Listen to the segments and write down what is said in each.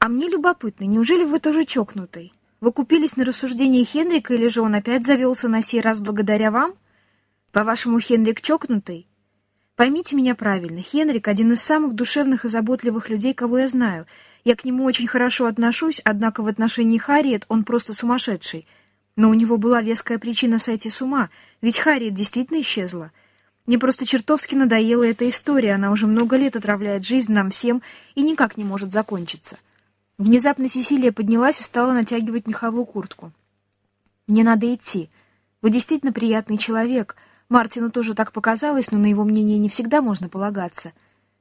А мне любопытно, неужели вы тоже чокнутый? Вы купились на рассуждение Хенрика, или же он опять завелся на сей раз благодаря вам? По-вашему, Хенрик чокнутый? Поймите меня правильно, Хенрик — один из самых душевных и заботливых людей, кого я знаю. Я к нему очень хорошо отношусь, однако в отношении Харриет он просто сумасшедший. Но у него была веская причина сойти с ума, ведь Харриет действительно исчезла. Мне просто чертовски надоела эта история, она уже много лет отравляет жизнь нам всем и никак не может закончиться. Внезапно Сесилия поднялась и стала натягивать меховую куртку. «Мне надо идти. Вы действительно приятный человек», — Мартину тоже так показалось, но на его мнение не всегда можно полагаться.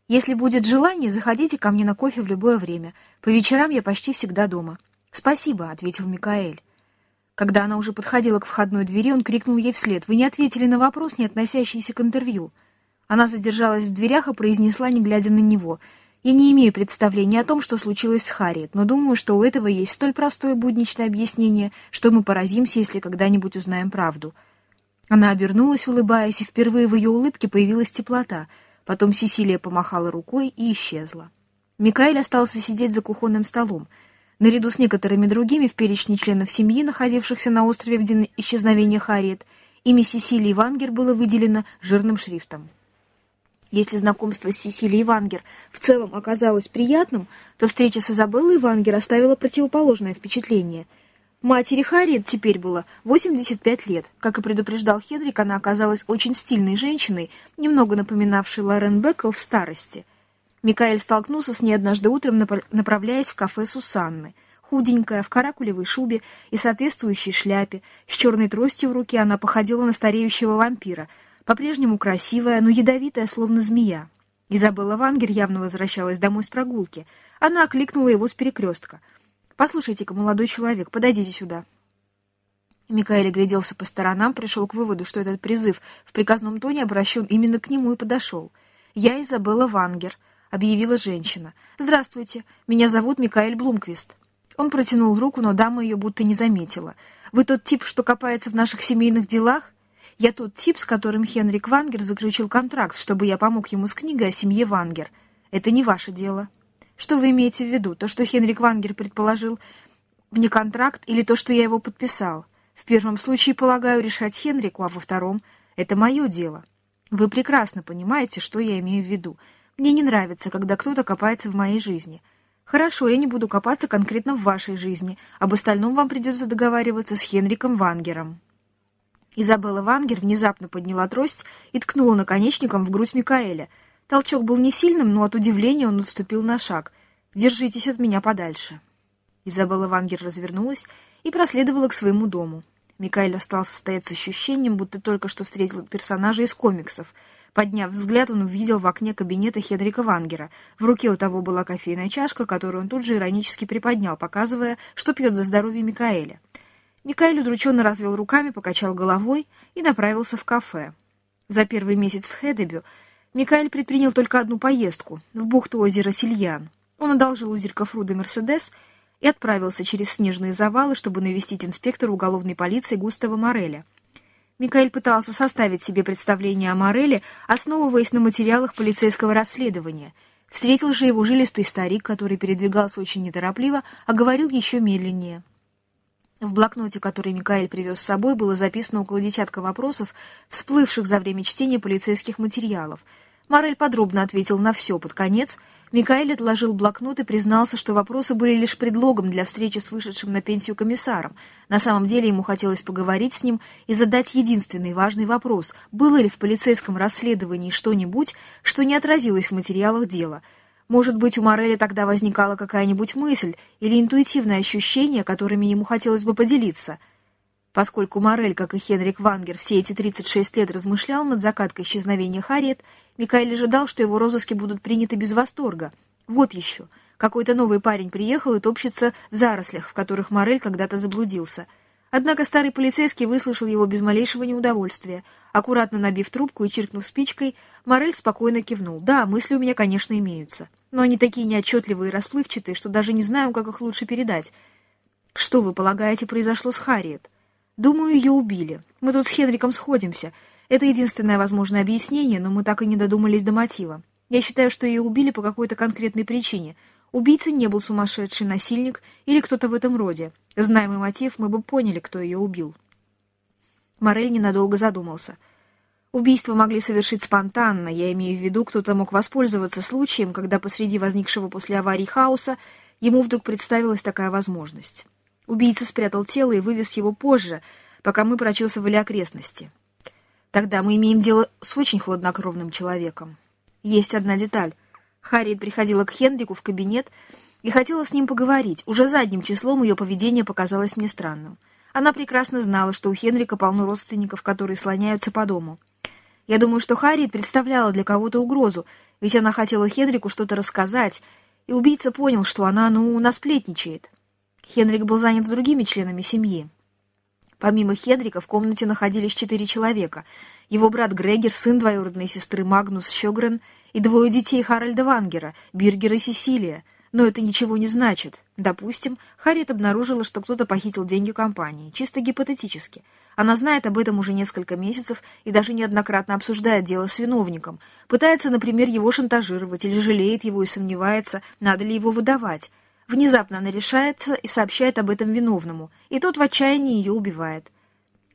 Если будет желание, заходите ко мне на кофе в любое время. По вечерам я почти всегда дома. «Спасибо», — ответил Микаэль. Когда она уже подходила к входной двери, он крикнул ей вслед. «Вы не ответили на вопрос, не относящийся к интервью». Она задержалась в дверях и произнесла, не глядя на него. «Я не имею представления о том, что случилось с Харриет, но думаю, что у этого есть столь простое будничное объяснение, что мы поразимся, если когда-нибудь узнаем правду». Она обернулась, улыбаясь, и впервые в ее улыбке появилась теплота. Потом Сесилия помахала рукой и исчезла. Микаэль остался сидеть за кухонным столом. Наряду с некоторыми другими в перечне членов семьи, находившихся на острове в день исчезновения Харриет, имя Сесилии Вангер было выделено жирным шрифтом. Если знакомство с Сесилией Вангер в целом оказалось приятным, то встреча с Изабеллой Вангер оставила противоположное впечатление — Матери Харриет теперь было 85 лет. Как и предупреждал Хедрик, она оказалась очень стильной женщиной, немного напоминавшей Лорен Беккел в старости. Микаэль столкнулся с ней однажды утром, направляясь в кафе Сусанны. Худенькая, в каракулевой шубе и соответствующей шляпе, с черной тростью в руке она походила на стареющего вампира, по-прежнему красивая, но ядовитая, словно змея. Изабелла Вангер явно возвращалась домой с прогулки. Она окликнула его с перекрестка — «Послушайте-ка, молодой человек, подойдите сюда». Микаэль огляделся по сторонам, пришел к выводу, что этот призыв в приказном тоне обращен именно к нему и подошел. «Я Изабелла Вангер», — объявила женщина. «Здравствуйте, меня зовут Микаэль Блумквист». Он протянул руку, но дама ее будто не заметила. «Вы тот тип, что копается в наших семейных делах?» «Я тот тип, с которым Хенрик Вангер заключил контракт, чтобы я помог ему с книгой о семье Вангер. Это не ваше дело». Что вы имеете в виду? То, что Хенрик Вангер предположил мне контракт, или то, что я его подписал? В первом случае, полагаю, решать Хенрику, а во втором — это мое дело. Вы прекрасно понимаете, что я имею в виду. Мне не нравится, когда кто-то копается в моей жизни. Хорошо, я не буду копаться конкретно в вашей жизни. Об остальном вам придется договариваться с Хенриком Вангером. Изабелла Вангер внезапно подняла трость и ткнула наконечником в грудь Микаэля — Толчок был не сильным, но от удивления он отступил на шаг. «Держитесь от меня подальше». Изабелла Вангер развернулась и проследовала к своему дому. Микаэль остался стоять с ощущением, будто только что встретил персонажа из комиксов. Подняв взгляд, он увидел в окне кабинета Хедрика Вангера. В руке у того была кофейная чашка, которую он тут же иронически приподнял, показывая, что пьет за здоровье Микаэля. Микаэль удрученно развел руками, покачал головой и направился в кафе. За первый месяц в Хедебю Микаэль предпринял только одну поездку — в бухту озера Сильян. Он одолжил у Зеркафруда Мерседес и отправился через снежные завалы, чтобы навестить инспектора уголовной полиции Густава Мореля. Микаэль пытался составить себе представление о Мореле, основываясь на материалах полицейского расследования. Встретил же его жилистый старик, который передвигался очень неторопливо, а говорил еще медленнее. В блокноте, который Микаэль привез с собой, было записано около десятка вопросов, всплывших за время чтения полицейских материалов — Морель подробно ответил на все под конец. Микаэль отложил блокнот и признался, что вопросы были лишь предлогом для встречи с вышедшим на пенсию комиссаром. На самом деле ему хотелось поговорить с ним и задать единственный важный вопрос, было ли в полицейском расследовании что-нибудь, что не отразилось в материалах дела. Может быть, у Мореля тогда возникала какая-нибудь мысль или интуитивное ощущение, которыми ему хотелось бы поделиться — Поскольку Морель, как и Хенрик Вангер, все эти 36 лет размышлял над закаткой исчезновения Харриет, Микаэль ожидал, что его розыски будут приняты без восторга. Вот еще. Какой-то новый парень приехал и топчется в зарослях, в которых Морель когда-то заблудился. Однако старый полицейский выслушал его без малейшего неудовольствия. Аккуратно набив трубку и чиркнув спичкой, Морель спокойно кивнул. «Да, мысли у меня, конечно, имеются. Но они такие неотчетливые и расплывчатые, что даже не знаю, как их лучше передать. Что, вы полагаете, произошло с Харриет?» Думаю, ее убили. Мы тут с Хенриком сходимся. Это единственное возможное объяснение, но мы так и не додумались до мотива. Я считаю, что ее убили по какой-то конкретной причине. Убийца не был сумасшедший насильник или кто-то в этом роде. Зная мой мотив, мы бы поняли, кто ее убил. Морель ненадолго задумался. Убийство могли совершить спонтанно, я имею в виду, кто-то мог воспользоваться случаем, когда посреди возникшего после аварии хаоса ему вдруг представилась такая возможность. Убийца спрятал тело и вывез его позже, пока мы прочесывали окрестности. Тогда мы имеем дело с очень хладнокровным человеком. Есть одна деталь. Харриет приходила к Хенрику в кабинет и хотела с ним поговорить. Уже задним числом ее поведение показалось мне странным. Она прекрасно знала, что у Хенрика полно родственников, которые слоняются по дому. Я думаю, что Харриет представляла для кого-то угрозу, ведь она хотела Хенрику что-то рассказать, и убийца понял, что она, ну, насплетничает. Хенрик был занят с другими членами семьи. Помимо Хенрика в комнате находились четыре человека. Его брат Грегер, сын двоюродной сестры Магнус Щегрен и двое детей Харальда Вангера, Биргер и Сесилия. Но это ничего не значит. Допустим, Харриет обнаружила, что кто-то похитил деньги компании. Чисто гипотетически. Она знает об этом уже несколько месяцев и даже неоднократно обсуждает дело с виновником. Пытается, например, его шантажировать или жалеет его и сомневается, надо ли его выдавать. Внезапно она решается и сообщает об этом виновному, и тот в отчаянии ее убивает.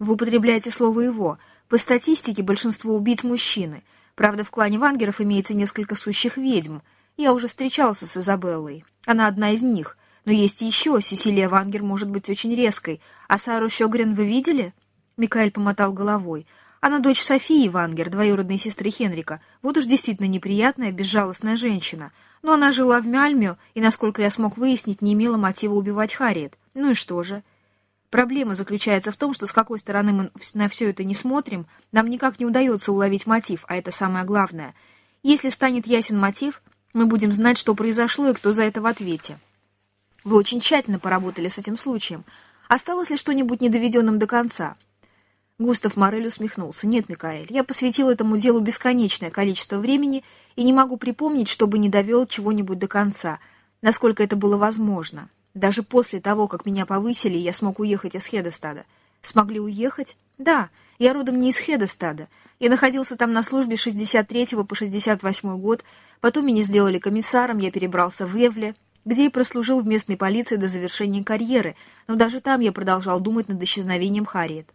Вы употребляете слово «его». По статистике большинство убийц мужчины. Правда, в клане Вангеров имеется несколько сущих ведьм. Я уже встречался с Изабеллой. Она одна из них. Но есть еще. Сесилия Вангер может быть очень резкой. А Сару Щегрен вы видели? Микаэль помотал головой. Она дочь Софии Вангер, двоюродной сестры Хенрика. Вот уж действительно неприятная, безжалостная женщина. Но она жила в Мяльме и, насколько я смог выяснить, не имела мотива убивать Харриет. Ну и что же? Проблема заключается в том, что с какой стороны мы на все это не смотрим, нам никак не удается уловить мотив, а это самое главное. Если станет ясен мотив, мы будем знать, что произошло и кто за это в ответе. Вы очень тщательно поработали с этим случаем. Осталось ли что-нибудь недоведенным до конца? Густав Морель усмехнулся. «Нет, Микаэль, я посвятил этому делу бесконечное количество времени и не могу припомнить, чтобы не довел чего-нибудь до конца, насколько это было возможно. Даже после того, как меня повысили, я смог уехать из Хедестада. Смогли уехать? Да, я родом не из Хедестада. Я находился там на службе с 63 по 68 год, потом меня сделали комиссаром, я перебрался в Эвле, где и прослужил в местной полиции до завершения карьеры, но даже там я продолжал думать над исчезновением Харриет.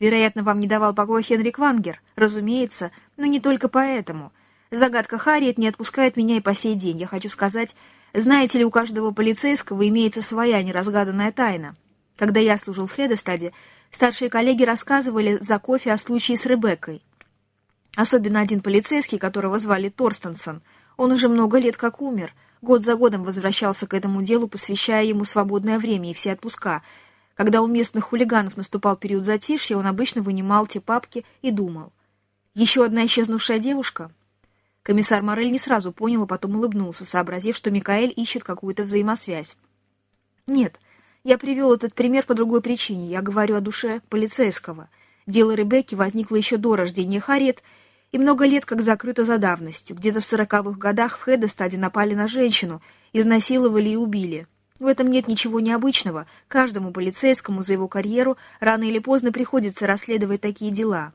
Вероятно, вам не давал покоя Хенрик Вангер. Разумеется, но не только поэтому. Загадка Харриет не отпускает меня и по сей день. Я хочу сказать, знаете ли, у каждого полицейского имеется своя неразгаданная тайна. Когда я служил в Хедестаде, старшие коллеги рассказывали за кофе о случае с Ребеккой. Особенно один полицейский, которого звали Торстенсон. Он уже много лет как умер. Год за годом возвращался к этому делу, посвящая ему свободное время и все отпуска — когда у местных хулиганов наступал период затишья, он обычно вынимал те папки и думал. «Еще одна исчезнувшая девушка?» Комиссар Морель не сразу понял, а потом улыбнулся, сообразив, что Микаэль ищет какую-то взаимосвязь. «Нет, я привел этот пример по другой причине. Я говорю о душе полицейского. Дело Ребекки возникло еще до рождения Харриет и много лет как закрыто за давностью. Где-то в сороковых годах в Хедестаде напали на женщину, изнасиловали и убили. В этом нет ничего необычного. Каждому полицейскому за его карьеру рано или поздно приходится расследовать такие дела.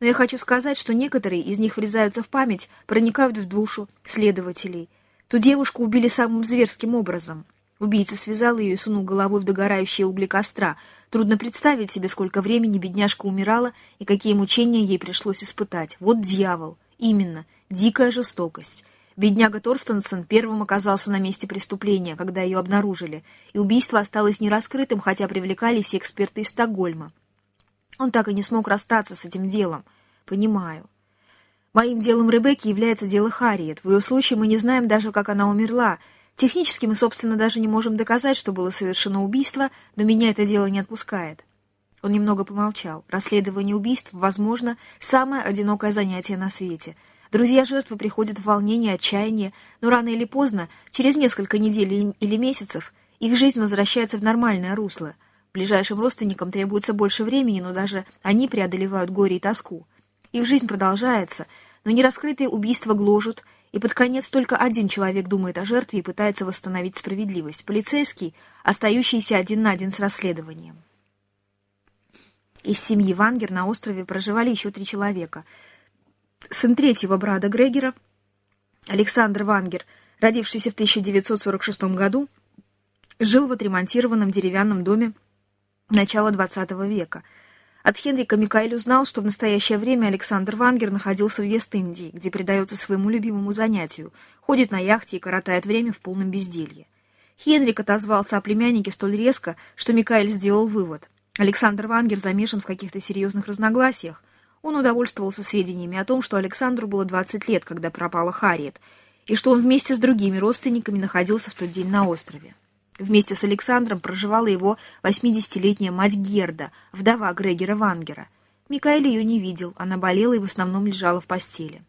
Но я хочу сказать, что некоторые из них врезаются в память, проникают в душу следователей. Ту девушку убили самым зверским образом. Убийца связал ее и сунул головой в догорающие угли костра. Трудно представить себе, сколько времени бедняжка умирала и какие мучения ей пришлось испытать. Вот дьявол. Именно. Дикая жестокость. Бедняга Торстенсен первым оказался на месте преступления, когда ее обнаружили, и убийство осталось нераскрытым, хотя привлекались эксперты из Стокгольма. Он так и не смог расстаться с этим делом. Понимаю. Моим делом Ребекки является дело Харриет. В ее случае мы не знаем даже, как она умерла. Технически мы, собственно, даже не можем доказать, что было совершено убийство, но меня это дело не отпускает. Он немного помолчал. Расследование убийств, возможно, самое одинокое занятие на свете — Друзья жертвы приходят в волнение, отчаяние, но рано или поздно, через несколько недель или месяцев, их жизнь возвращается в нормальное русло. Ближайшим родственникам требуется больше времени, но даже они преодолевают горе и тоску. Их жизнь продолжается, но нераскрытые убийства гложут, и под конец только один человек думает о жертве и пытается восстановить справедливость. Полицейский, остающийся один на один с расследованием. Из семьи Вангер на острове проживали еще три человека — сын третьего брата Грегера, Александр Вангер, родившийся в 1946 году, жил в отремонтированном деревянном доме начала XX века. От Хенрика Микаэль узнал, что в настоящее время Александр Вангер находился в Вест-Индии, где предается своему любимому занятию, ходит на яхте и коротает время в полном безделье. Хенрик отозвался о племяннике столь резко, что Микаэль сделал вывод. Александр Вангер замешан в каких-то серьезных разногласиях. Он удовольствовался сведениями о том, что Александру было 20 лет, когда пропала Харриет, и что он вместе с другими родственниками находился в тот день на острове. Вместе с Александром проживала его 80-летняя мать Герда, вдова Грегера Вангера. Микаэль ее не видел, она болела и в основном лежала в постели.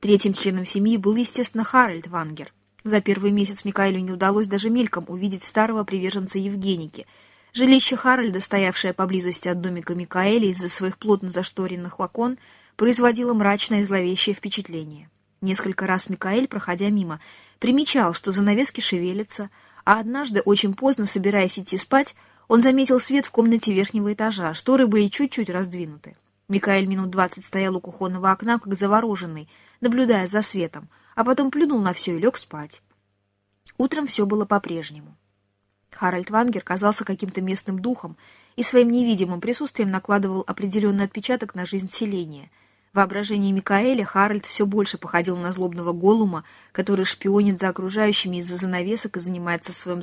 Третьим членом семьи был, естественно, Харальд Вангер. За первый месяц Микаэлю не удалось даже мельком увидеть старого приверженца Евгеники. Жилище Харальда, стоявшее поблизости от домика Микаэля из-за своих плотно зашторенных окон, производило мрачное и зловещее впечатление. Несколько раз Микаэль, проходя мимо, примечал, что занавески шевелятся, а однажды, очень поздно, собираясь идти спать, он заметил свет в комнате верхнего этажа, шторы были чуть-чуть раздвинуты. Микаэль минут двадцать стоял у кухонного окна, как завороженный, наблюдая за светом, а потом плюнул на все и лег спать. Утром все было по-прежнему. Харальд Вангер казался каким-то местным духом и своим невидимым присутствием накладывал определенный отпечаток на жизнь селения — в воображении Микаэля Харальд все больше походил на злобного голума, который шпионит за окружающими из-за занавесок и занимается в своем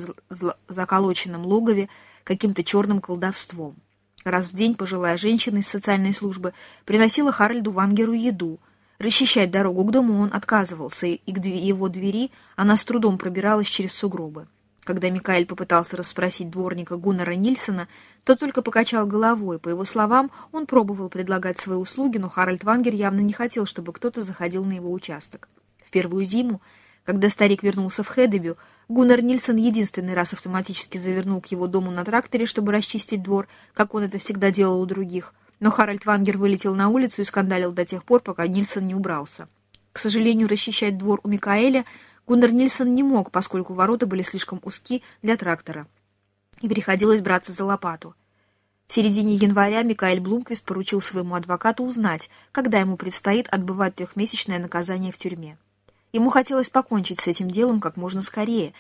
заколоченном логове каким-то черным колдовством. Раз в день пожилая женщина из социальной службы приносила Харальду Вангеру еду. Расчищать дорогу к дому он отказывался, и к его двери она с трудом пробиралась через сугробы. Когда Микаэль попытался расспросить дворника Гуннера Нильсона, тот только покачал головой. По его словам, он пробовал предлагать свои услуги, но Харальд Вангер явно не хотел, чтобы кто-то заходил на его участок. В первую зиму, когда старик вернулся в Хедебю, Гуннер Нильсон единственный раз автоматически завернул к его дому на тракторе, чтобы расчистить двор, как он это всегда делал у других. Но Харальд Вангер вылетел на улицу и скандалил до тех пор, пока Нильсон не убрался. К сожалению, расчищать двор у Микаэля Гуннер Нильсон не мог, поскольку ворота были слишком узки для трактора, и приходилось браться за лопату. В середине января Микаэль Блумквист поручил своему адвокату узнать, когда ему предстоит отбывать трехмесячное наказание в тюрьме. Ему хотелось покончить с этим делом как можно скорее.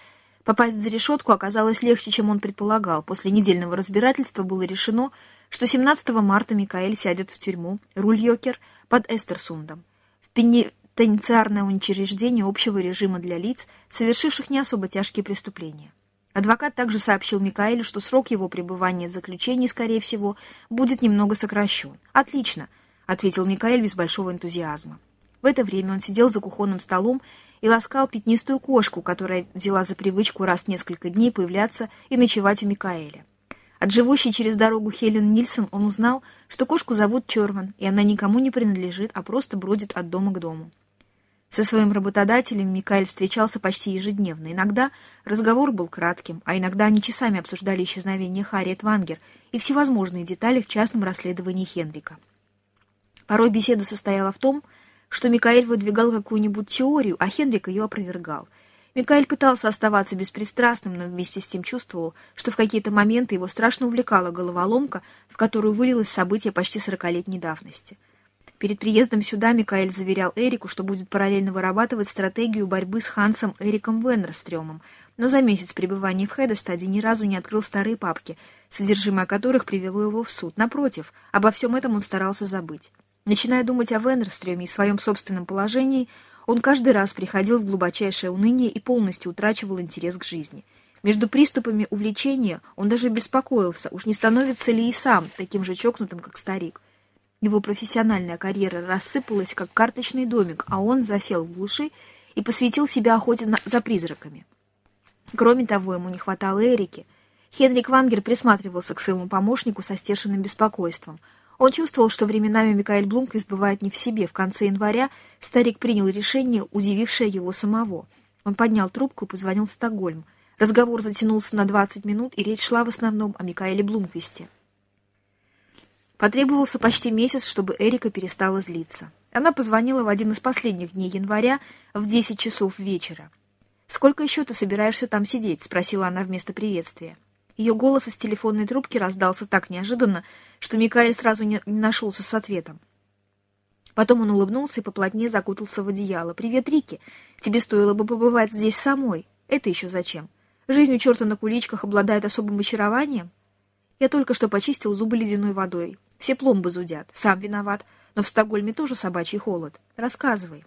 Попасть за решетку оказалось легче, чем он предполагал. После недельного разбирательства было решено, что 17 марта Микаэль сядет в тюрьму Рульёкер под Эстерсундом, в пенитенциарное учреждение общего режима для лиц, совершивших не особо тяжкие преступления. Адвокат также сообщил Микаэлю, что срок его пребывания в заключении, скорее всего, будет немного сокращен. «Отлично», — ответил Микаэль без большого энтузиазма. В это время он сидел за кухонным столом и ласкал пятнистую кошку, которая взяла за привычку раз в несколько дней появляться и ночевать у Микаэля. От живущей через дорогу Хелен Нильсон он узнал, что кошку зовут Черван, и она никому не принадлежит, а просто бродит от дома к дому. Со своим работодателем Микаэль встречался почти ежедневно. Иногда разговор был кратким, а иногда они часами обсуждали исчезновение Харриет Вангер и всевозможные детали в частном расследовании Хенрика. Порой беседа состояла в том, что Микаэль выдвигал какую-нибудь теорию, а Хенрик ее опровергал. Микаэль пытался оставаться беспристрастным, но вместе с тем чувствовал, что в какие-то моменты его страшно увлекала головоломка, в которую вылилось событие почти сорокалетней давности — Перед приездом сюда Микаэль заверял Эрику, что будет параллельно вырабатывать стратегию борьбы с Хансом Эриком Веннерстрёмом, но за месяц пребывания в Хедестаде ни разу не открыл старые папки, содержимое которых привело его в суд. Напротив, обо всем этом он старался забыть. Начиная думать о Веннерстрёме и своем собственном положении, он каждый раз приходил в глубочайшее уныние и полностью утрачивал интерес к жизни. Между приступами увлечения он даже беспокоился, уж не становится ли и сам таким же чокнутым, как старик. Его профессиональная карьера рассыпалась, как карточный домик, а он засел в глуши и посвятил себя охоте на... за призраками. Кроме того, ему не хватало Эрики. Хенрик Вангер присматривался к своему помощнику со стешенным беспокойством. Он чувствовал, что временами Микаэль Блумквист бывает не в себе. В конце января старик принял решение, удивившее его самого. Он поднял трубку и позвонил в Стокгольм. Разговор затянулся на 20 минут, и речь шла в основном о Микаэле Блумквисте. Потребовался почти месяц, чтобы Эрика перестала злиться. Она позвонила в один из последних дней января в 10 часов вечера. «Сколько еще ты собираешься там сидеть?» — спросила она вместо приветствия. Ее голос из телефонной трубки раздался так неожиданно, что Микаэль сразу не, нашелся с ответом. Потом он улыбнулся и поплотнее закутался в одеяло. «Привет, Рики! Тебе стоило бы побывать здесь самой. Это еще зачем? Жизнь у черта на куличках обладает особым очарованием? Я только что почистил зубы ледяной водой. Все пломбы зудят. Сам виноват. Но в Стокгольме тоже собачий холод. Рассказывай.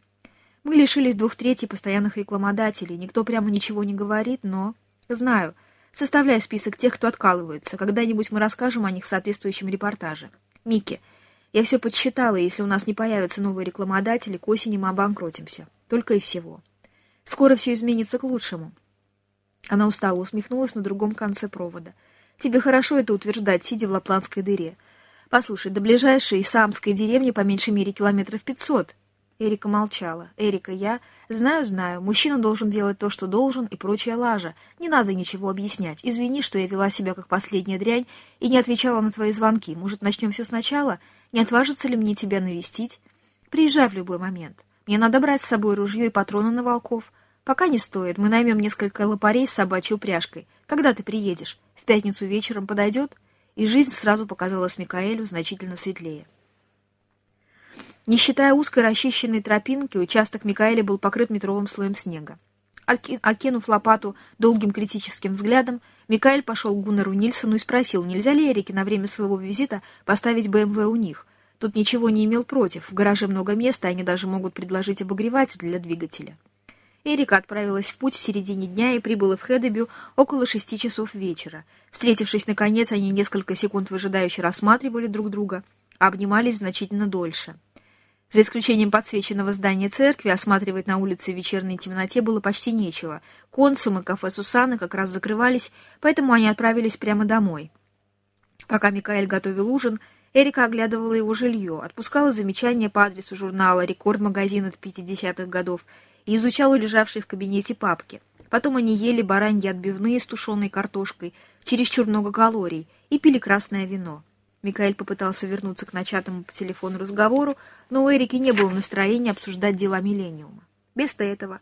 Мы лишились двух третей постоянных рекламодателей. Никто прямо ничего не говорит, но... Знаю. Составляй список тех, кто откалывается. Когда-нибудь мы расскажем о них в соответствующем репортаже. Микки, я все подсчитала, и если у нас не появятся новые рекламодатели, к осени мы обанкротимся. Только и всего. Скоро все изменится к лучшему. Она устало усмехнулась на другом конце провода. Тебе хорошо это утверждать, сидя в Лапландской дыре. Послушай, до ближайшей Самской деревни по меньшей мере километров пятьсот. Эрика молчала. «Эрика, я...» «Знаю, знаю. Мужчина должен делать то, что должен, и прочая лажа. Не надо ничего объяснять. Извини, что я вела себя как последняя дрянь и не отвечала на твои звонки. Может, начнем все сначала? Не отважится ли мне тебя навестить? Приезжай в любой момент. Мне надо брать с собой ружье и патроны на волков. Пока не стоит. Мы наймем несколько лопарей с собачьей упряжкой. Когда ты приедешь? В пятницу вечером подойдет?» И жизнь сразу показалась Микаэлю значительно светлее. Не считая узкой расчищенной тропинки, участок Микаэля был покрыт метровым слоем снега. Окинув лопату долгим критическим взглядом, Микаэль пошел к Гуннеру Нильсону и спросил, нельзя ли Эрике на время своего визита поставить БМВ у них. Тут ничего не имел против, в гараже много места, они даже могут предложить обогреватель для двигателя. Эрика отправилась в путь в середине дня и прибыла в Хедебю около шести часов вечера. Встретившись наконец, они несколько секунд выжидающе рассматривали друг друга, а обнимались значительно дольше. За исключением подсвеченного здания церкви, осматривать на улице в вечерней темноте было почти нечего. Консум и кафе Сусаны как раз закрывались, поэтому они отправились прямо домой. Пока Микаэль готовил ужин, Эрика оглядывала его жилье, отпускала замечания по адресу журнала «Рекорд-магазин» от 50-х годов и изучала лежавшие в кабинете папки. Потом они ели бараньи отбивные с тушеной картошкой, чересчур много калорий, и пили красное вино. Микаэль попытался вернуться к начатому по телефону разговору, но у Эрики не было настроения обсуждать дела Миллениума. Вместо этого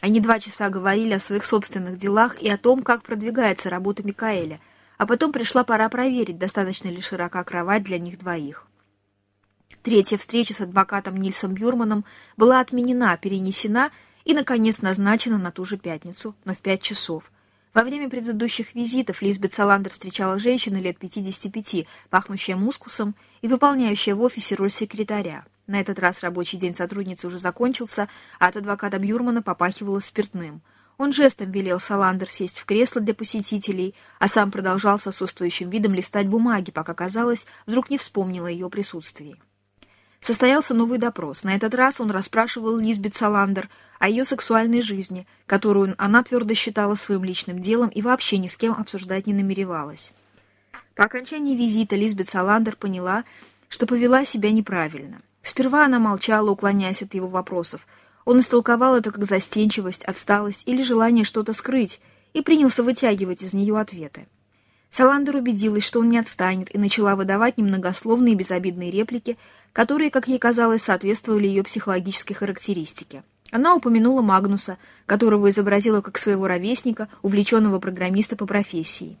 они два часа говорили о своих собственных делах и о том, как продвигается работа Микаэля, а потом пришла пора проверить, достаточно ли широка кровать для них двоих. Третья встреча с адвокатом Нильсом Бюрманом была отменена, перенесена и, наконец, назначена на ту же пятницу, но в пять часов – во время предыдущих визитов Лизбет Саландер встречала женщину лет 55, пахнущая мускусом и выполняющая в офисе роль секретаря. На этот раз рабочий день сотрудницы уже закончился, а от адвоката Бьюрмана попахивало спиртным. Он жестом велел Саландер сесть в кресло для посетителей, а сам продолжал с отсутствующим видом листать бумаги, пока, казалось, вдруг не вспомнила ее присутствии. Состоялся новый допрос. На этот раз он расспрашивал Лизбет Саландер о ее сексуальной жизни, которую она твердо считала своим личным делом и вообще ни с кем обсуждать не намеревалась. По окончании визита Лизбет Саландер поняла, что повела себя неправильно. Сперва она молчала, уклоняясь от его вопросов. Он истолковал это как застенчивость, отсталость или желание что-то скрыть, и принялся вытягивать из нее ответы. Саландер убедилась, что он не отстанет, и начала выдавать немногословные безобидные реплики, которые, как ей казалось, соответствовали ее психологической характеристике. Она упомянула Магнуса, которого изобразила как своего ровесника, увлеченного программиста по профессии.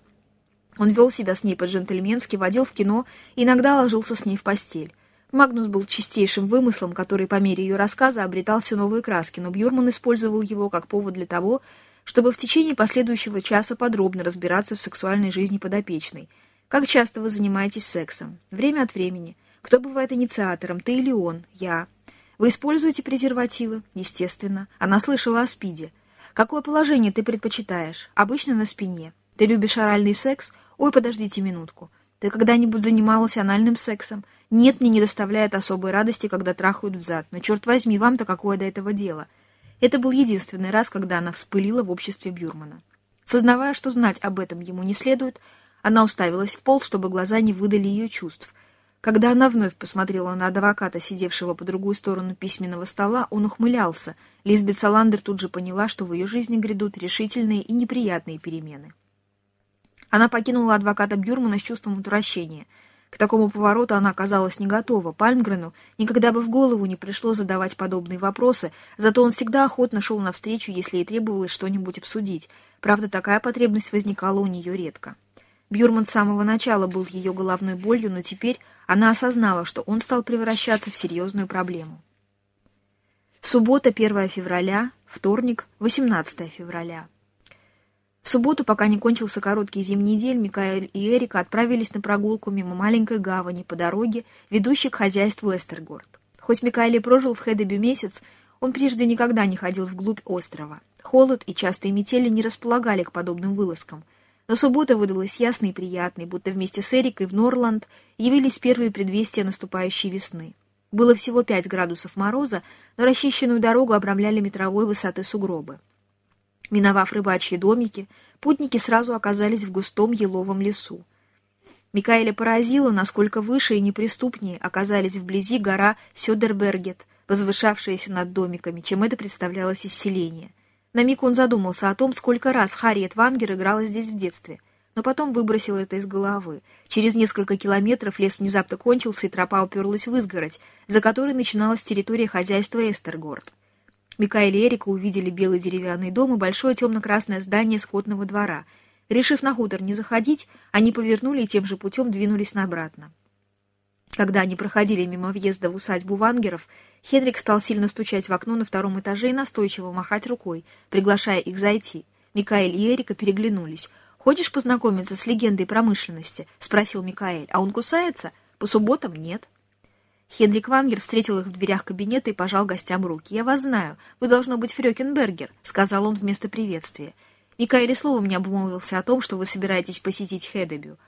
Он вел себя с ней по-джентльменски, водил в кино и иногда ложился с ней в постель. Магнус был чистейшим вымыслом, который по мере ее рассказа обретал все новые краски, но Бьюрман использовал его как повод для того, чтобы в течение последующего часа подробно разбираться в сексуальной жизни подопечной. Как часто вы занимаетесь сексом? Время от времени. Кто бывает инициатором, ты или он? Я. Вы используете презервативы? Естественно. Она слышала о СПИДе. Какое положение ты предпочитаешь? Обычно на спине. Ты любишь оральный секс? Ой, подождите минутку. Ты когда-нибудь занималась анальным сексом? Нет, мне не доставляет особой радости, когда трахают взад. Но, черт возьми, вам-то какое до этого дело? Это был единственный раз, когда она вспылила в обществе Бюрмана. Сознавая, что знать об этом ему не следует, она уставилась в пол, чтобы глаза не выдали ее чувств, когда она вновь посмотрела на адвоката, сидевшего по другую сторону письменного стола, он ухмылялся. Лизбет Саландер тут же поняла, что в ее жизни грядут решительные и неприятные перемены. Она покинула адвоката Бюрмана с чувством отвращения. К такому повороту она оказалась не готова. Пальмгрену никогда бы в голову не пришло задавать подобные вопросы, зато он всегда охотно шел навстречу, если ей требовалось что-нибудь обсудить. Правда, такая потребность возникала у нее редко. Бюрман с самого начала был ее головной болью, но теперь она осознала, что он стал превращаться в серьезную проблему. Суббота, 1 февраля, вторник, 18 февраля. В субботу, пока не кончился короткий зимний день, Микаэль и Эрика отправились на прогулку мимо маленькой гавани по дороге, ведущей к хозяйству Эстергорд. Хоть Микаэль и прожил в Хедебю месяц, он прежде никогда не ходил вглубь острова. Холод и частые метели не располагали к подобным вылазкам. Но суббота выдалась ясной и приятной, будто вместе с Эрикой в Норланд явились первые предвестия наступающей весны. Было всего 5 градусов мороза, но расчищенную дорогу обрамляли метровой высоты сугробы. Миновав рыбачьи домики, путники сразу оказались в густом еловом лесу. Микаэля поразило, насколько выше и неприступнее оказались вблизи гора Сёдербергет, возвышавшаяся над домиками, чем это представлялось из селения. На миг он задумался о том, сколько раз Харриет Вангер играла здесь в детстве, но потом выбросил это из головы. Через несколько километров лес внезапно кончился, и тропа уперлась в изгородь, за которой начиналась территория хозяйства Эстергорд. Микаэль и Эрика увидели белый деревянный дом и большое темно-красное здание скотного двора. Решив на хутор не заходить, они повернули и тем же путем двинулись на обратно. Когда они проходили мимо въезда в усадьбу Вангеров, Хенрик стал сильно стучать в окно на втором этаже и настойчиво махать рукой, приглашая их зайти. Микаэль и Эрика переглянулись. «Хочешь познакомиться с легендой промышленности?» — спросил Микаэль. «А он кусается? По субботам нет». Хенрик Вангер встретил их в дверях кабинета и пожал гостям руки. «Я вас знаю. Вы, должно быть, Фрёкенбергер», — сказал он вместо приветствия. Микаэль словом не обмолвился о том, что вы собираетесь посетить Хедебю.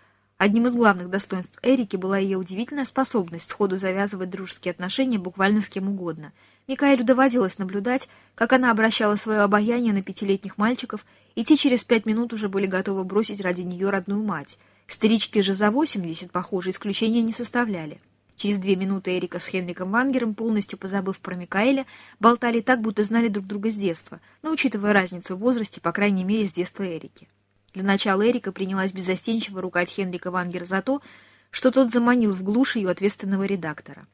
Одним из главных достоинств Эрики была ее удивительная способность сходу завязывать дружеские отношения буквально с кем угодно. Микаэлю доводилось наблюдать, как она обращала свое обаяние на пятилетних мальчиков, и те через пять минут уже были готовы бросить ради нее родную мать. Старички же за восемьдесят, похоже, исключения не составляли. Через две минуты Эрика с Хенриком Вангером, полностью позабыв про Микаэля, болтали так, будто знали друг друга с детства, но учитывая разницу в возрасте, по крайней мере, с детства Эрики. Для начала Эрика принялась беззастенчиво ругать Хенрика Вангера за то, что тот заманил в глушь ее ответственного редактора.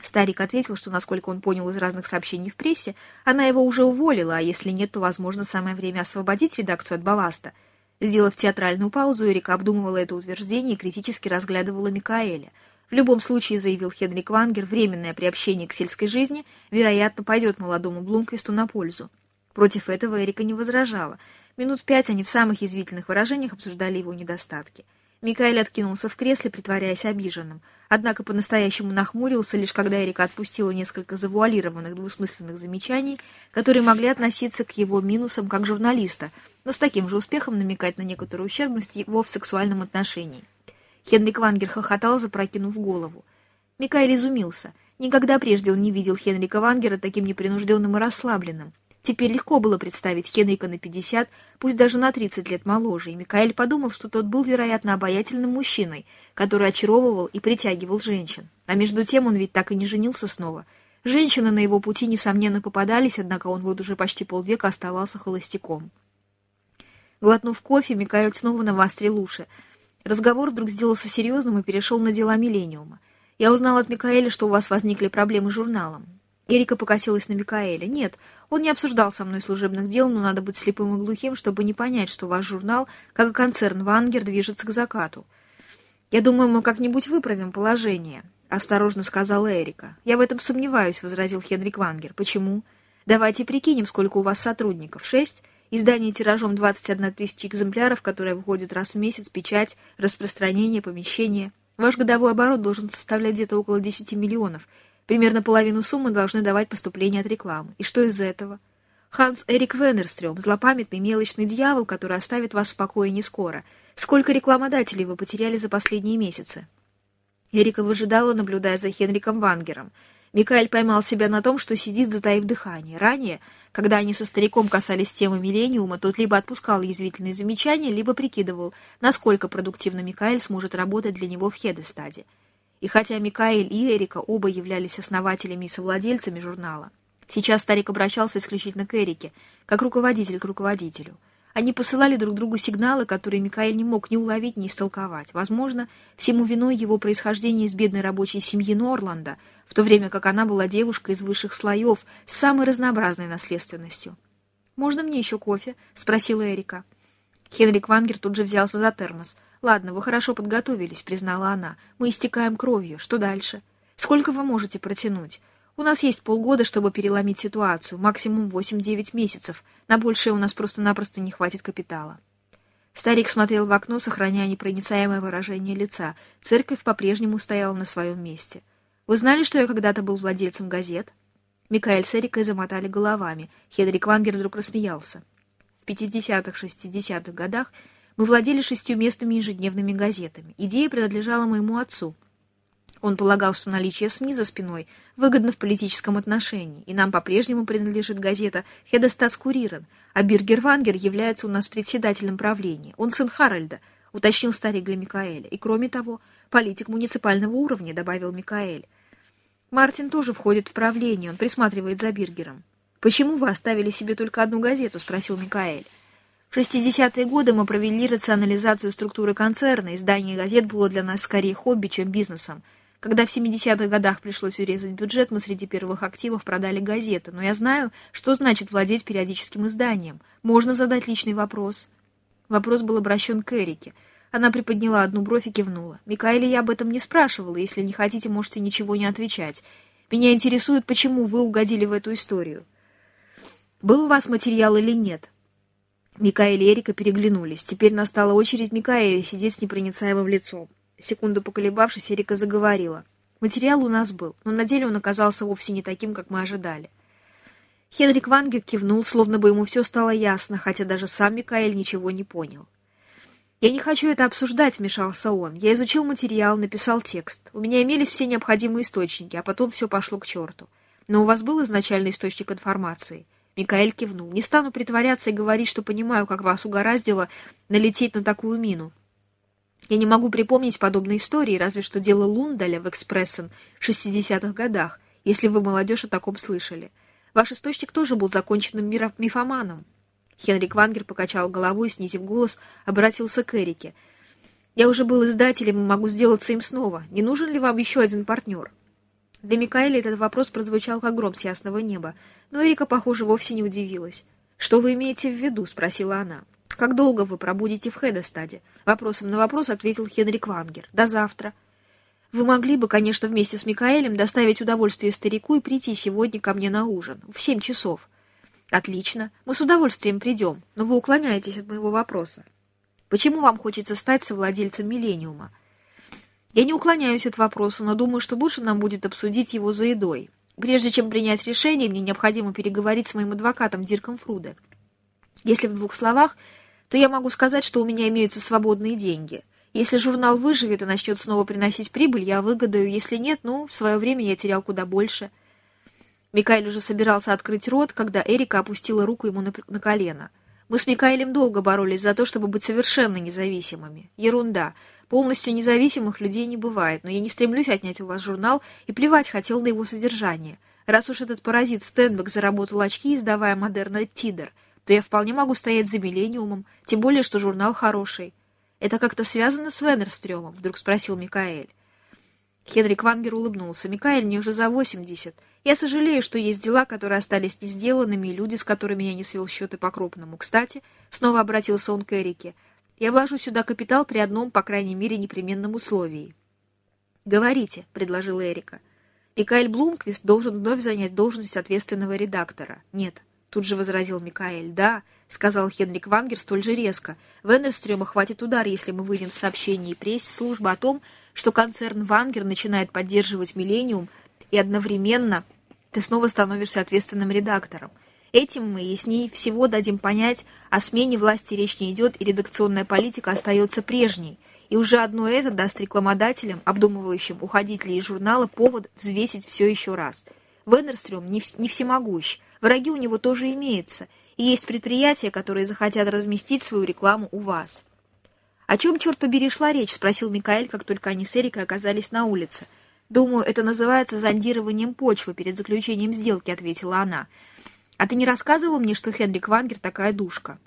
Старик ответил, что, насколько он понял из разных сообщений в прессе, она его уже уволила, а если нет, то, возможно, самое время освободить редакцию от балласта. Сделав театральную паузу, Эрика обдумывала это утверждение и критически разглядывала Микаэля — в любом случае, заявил Хенрик Вангер, временное приобщение к сельской жизни, вероятно, пойдет молодому Блумквисту на пользу. Против этого Эрика не возражала. Минут пять они в самых язвительных выражениях обсуждали его недостатки. Микаэль откинулся в кресле, притворяясь обиженным. Однако по-настоящему нахмурился, лишь когда Эрика отпустила несколько завуалированных двусмысленных замечаний, которые могли относиться к его минусам как журналиста, но с таким же успехом намекать на некоторую ущербность его в сексуальном отношении. Хенрик Вангер хохотал, запрокинув голову. Микаэль изумился. Никогда прежде он не видел Хенрика Вангера таким непринужденным и расслабленным. Теперь легко было представить Хенрика на 50, пусть даже на 30 лет моложе, и Микаэль подумал, что тот был, вероятно, обаятельным мужчиной, который очаровывал и притягивал женщин. А между тем он ведь так и не женился снова. Женщины на его пути, несомненно, попадались, однако он вот уже почти полвека оставался холостяком. Глотнув кофе, Микаэль снова навострил уши. Разговор вдруг сделался серьезным и перешел на дела Миллениума. Я узнал от Микаэля, что у вас возникли проблемы с журналом. Эрика покосилась на Микаэля. Нет, он не обсуждал со мной служебных дел, но надо быть слепым и глухим, чтобы не понять, что ваш журнал, как и концерн Вангер, движется к закату. Я думаю, мы как-нибудь выправим положение, — осторожно сказала Эрика. Я в этом сомневаюсь, — возразил Хенрик Вангер. Почему? Давайте прикинем, сколько у вас сотрудников. Шесть? Издание тиражом 21 тысяча экземпляров, которое выходит раз в месяц, печать, распространение, помещение. Ваш годовой оборот должен составлять где-то около 10 миллионов. Примерно половину суммы должны давать поступления от рекламы. И что из этого? Ханс Эрик Венерстрём, злопамятный мелочный дьявол, который оставит вас в покое не скоро. Сколько рекламодателей вы потеряли за последние месяцы? Эрика выжидала, наблюдая за Хенриком Вангером. Микаэль поймал себя на том, что сидит, затаив дыхание. Ранее когда они со стариком касались темы миллениума, тот либо отпускал язвительные замечания, либо прикидывал, насколько продуктивно Микаэль сможет работать для него в Хедестаде. И хотя Микаэль и Эрика оба являлись основателями и совладельцами журнала, сейчас старик обращался исключительно к Эрике, как руководитель к руководителю — они посылали друг другу сигналы, которые Микаэль не мог ни уловить, ни истолковать. Возможно, всему виной его происхождение из бедной рабочей семьи Норланда, в то время как она была девушкой из высших слоев с самой разнообразной наследственностью. «Можно мне еще кофе?» — спросила Эрика. Хенрик Вангер тут же взялся за термос. «Ладно, вы хорошо подготовились», — признала она. «Мы истекаем кровью. Что дальше? Сколько вы можете протянуть? У нас есть полгода, чтобы переломить ситуацию, максимум 8-9 месяцев. На большее у нас просто-напросто не хватит капитала». Старик смотрел в окно, сохраняя непроницаемое выражение лица. Церковь по-прежнему стояла на своем месте. «Вы знали, что я когда-то был владельцем газет?» Микаэль с Эрикой замотали головами. Хедрик Вангер вдруг рассмеялся. В 50-60-х годах мы владели шестью местными ежедневными газетами. Идея принадлежала моему отцу. Он полагал, что наличие СМИ за спиной выгодно в политическом отношении, и нам по-прежнему принадлежит газета «Хедестас Курирен», а Биргер Вангер является у нас председателем правления. Он сын Харальда, уточнил старик для Микаэля. И кроме того, политик муниципального уровня, добавил Микаэль. Мартин тоже входит в правление, он присматривает за Биргером. «Почему вы оставили себе только одну газету?» — спросил Микаэль. В 60-е годы мы провели рационализацию структуры концерна, издание газет было для нас скорее хобби, чем бизнесом. Когда в 70-х годах пришлось урезать бюджет, мы среди первых активов продали газеты. Но я знаю, что значит владеть периодическим изданием. Можно задать личный вопрос. Вопрос был обращен к Эрике. Она приподняла одну бровь и кивнула. «Микаэля я об этом не спрашивала. Если не хотите, можете ничего не отвечать. Меня интересует, почему вы угодили в эту историю. Был у вас материал или нет?» Микаэль и Эрика переглянулись. Теперь настала очередь Микаэля сидеть с непроницаемым лицом. Секунду поколебавшись, Эрика заговорила. Материал у нас был, но на деле он оказался вовсе не таким, как мы ожидали. Хенрик Вангер кивнул, словно бы ему все стало ясно, хотя даже сам Микаэль ничего не понял. «Я не хочу это обсуждать», — вмешался он. «Я изучил материал, написал текст. У меня имелись все необходимые источники, а потом все пошло к черту. Но у вас был изначальный источник информации?» Микаэль кивнул. «Не стану притворяться и говорить, что понимаю, как вас угораздило налететь на такую мину. Я не могу припомнить подобной истории, разве что дело Лундаля в «Экспрессен» в 60-х годах, если вы, молодежь, о таком слышали. Ваш источник тоже был законченным мифоманом. Хенрик Вангер покачал головой и, снизив голос, обратился к Эрике. «Я уже был издателем и могу сделаться им снова. Не нужен ли вам еще один партнер?» Для Микаэля этот вопрос прозвучал как гром с ясного неба, но Эрика, похоже, вовсе не удивилась. «Что вы имеете в виду?» — спросила она. «Как долго вы пробудете в Хедестаде?» Вопросом на вопрос ответил Хенрик Вангер. «До завтра». «Вы могли бы, конечно, вместе с Микаэлем доставить удовольствие старику и прийти сегодня ко мне на ужин. В семь часов». «Отлично. Мы с удовольствием придем, но вы уклоняетесь от моего вопроса. Почему вам хочется стать совладельцем «Миллениума»?» «Я не уклоняюсь от вопроса, но думаю, что лучше нам будет обсудить его за едой. Прежде чем принять решение, мне необходимо переговорить с моим адвокатом Дирком Фруде. Если в двух словах, то я могу сказать, что у меня имеются свободные деньги. Если журнал выживет и начнет снова приносить прибыль, я выгодаю. Если нет, ну, в свое время я терял куда больше. Микаэль уже собирался открыть рот, когда Эрика опустила руку ему на, на колено. Мы с Микаэлем долго боролись за то, чтобы быть совершенно независимыми. Ерунда. Полностью независимых людей не бывает, но я не стремлюсь отнять у вас журнал и плевать хотел на его содержание. Раз уж этот паразит Стенбек заработал очки, издавая модерна Тидер — то я вполне могу стоять за «Миллениумом», тем более, что журнал хороший. «Это как-то связано с Венерстрёмом?» — вдруг спросил Микаэль. Хенрик Вангер улыбнулся. «Микаэль, мне уже за восемьдесят. Я сожалею, что есть дела, которые остались не сделанными, и люди, с которыми я не свел счеты по-крупному. Кстати, снова обратился он к Эрике. Я вложу сюда капитал при одном, по крайней мере, непременном условии». «Говорите», — предложила Эрика. «Микаэль Блумквист должен вновь занять должность ответственного редактора». «Нет», Тут же возразил Микаэль. «Да», — сказал Хенрик Вангер столь же резко. «Веннерстрёма хватит удар, если мы выйдем с сообщений пресс-службы о том, что концерн Вангер начинает поддерживать «Миллениум», и одновременно ты снова становишься ответственным редактором. Этим мы яснее всего дадим понять, о смене власти речь не идет, и редакционная политика остается прежней. И уже одно это даст рекламодателям, обдумывающим, уходить ли из журнала, повод взвесить все еще раз. Веннерстрём не, не всемогущ, Враги у него тоже имеются, и есть предприятия, которые захотят разместить свою рекламу у вас. «О чем, черт побери, шла речь?» — спросил Микаэль, как только они с Эрикой оказались на улице. «Думаю, это называется зондированием почвы перед заключением сделки», — ответила она. «А ты не рассказывал мне, что Хенрик Вангер такая душка?»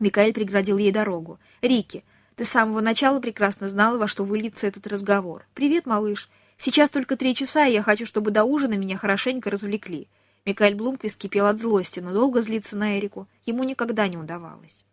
Микаэль преградил ей дорогу. «Рики, ты с самого начала прекрасно знала, во что выльется этот разговор. Привет, малыш. Сейчас только три часа, и я хочу, чтобы до ужина меня хорошенько развлекли. Микаэль Блумквист кипел от злости, но долго злиться на Эрику ему никогда не удавалось.